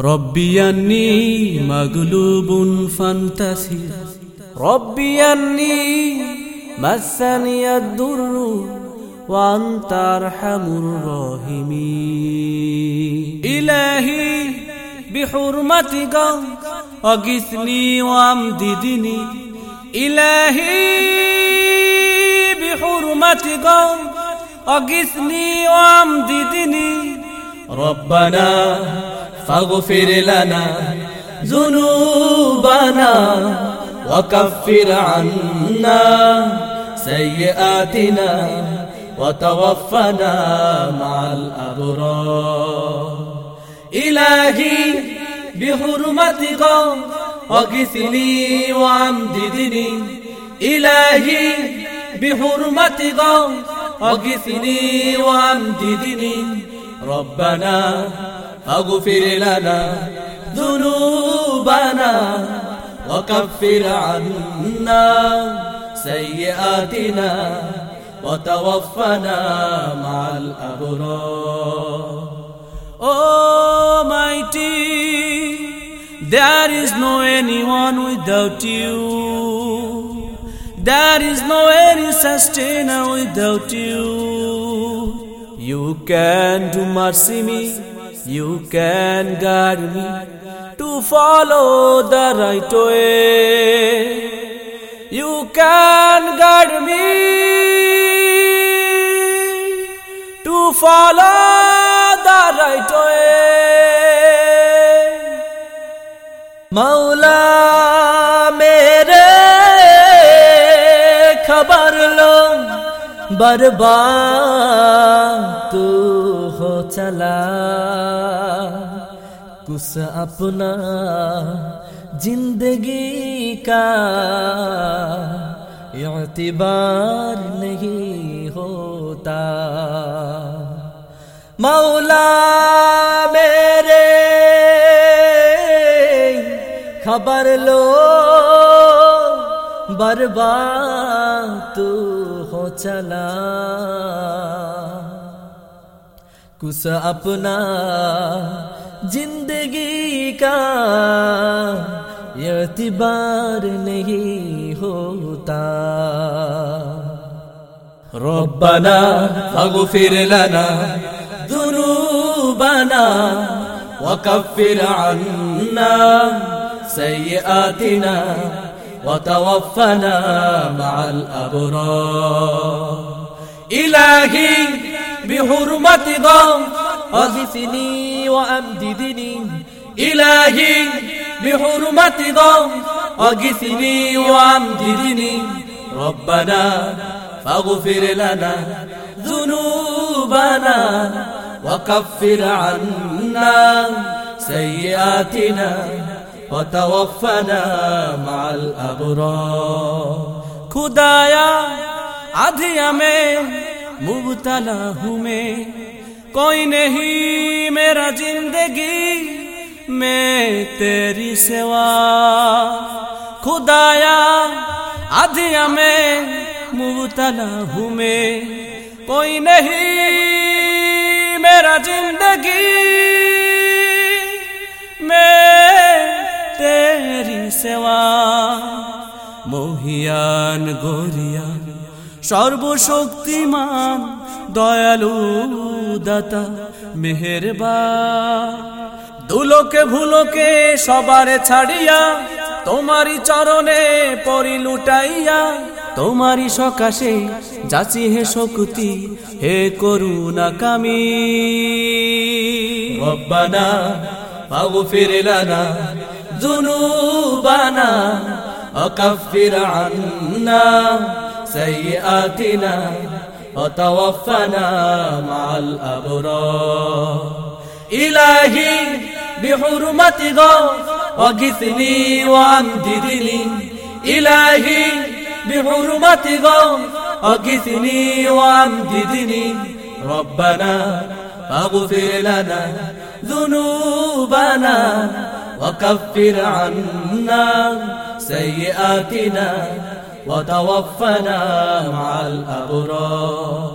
ربي أني مغلوب فانتصر ربي أني مسني الضر وأنت أرحم الراحمين. إلهي بحرمتك أغثني وأمددني. إلهي بحرمتك أغثني وأمددني. ربنا فاغفر لنا ذنوبنا وكفر عنا سيئاتنا وتوفنا مع الأبرار. إلهي بحرمتك اغثني وأمددني. إلهي بحرمتك اغثني وأمددني. ربنا فاغفر لنا ذنوبنا وكفر عنا سيئاتنا وتوفنا مع الأبرار Almighty, there is no anyone without you. There is no any sustainer without you. You can do mercy me, You can guide me to follow the right way. You can guide me to follow the right way. Maula mere khabar lo barbaad tu चला कुछ अपना जिंदगी का इतबार नहीं होता मौला मेरे खबर लो बर्बाद तू हो चला कुछ अपना जिंदगी का एतबार नहीं होता रब्बना फगफिर लना ذنوبنا وكفر عنا سيئاتنا وتوفنا مع الأبرار إلهي بحرمة ضم. أغثني وأمددني. إلهي بحرمة ضم. أغثني وأمددني. ربنا فاغفر لنا ذنوبنا. وكفر عنا سيئاتنا. وتوفنا مع الأبرار. خدايا عديمين मुबतला हूँ मैं। कोई नहीं मेरा ज़िंदगी, मैं तेरी सेवा। खुदाया आधिया में, मुबतला हूँ मैं। कोई नहीं मेरा ज़िंदगी, मैं तेरी सेवा। मोहियान गोरिया সর্বশক্তিমান দয়ালু দাতা মেহেরবা দুলোকে ভুলোকে সবারে ছাড়িয়া তোমারি চরণে পরি লুটাইয়া তোমারি সকাশে যাচি হে শক্তি হে করুণা কামি রব্বানা ফাগফির লানা ذنوبنا وكفر عنا سيئاتنا وتوفنا مع الأبرار. إلهي بحرمتك وقثني وأمددني. إلهي بحرمتك وقثني وأمددني. ربنا فاغفر لنا ذنوبنا وكفر عنا سيئاتنا. وتوفنا مع الأبرار.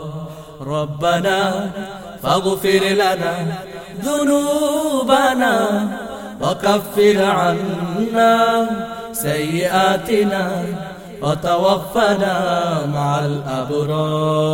ربنا فاغفر لنا ذنوبنا وكفر عنا سيئاتنا وتوفنا مع الأبرار.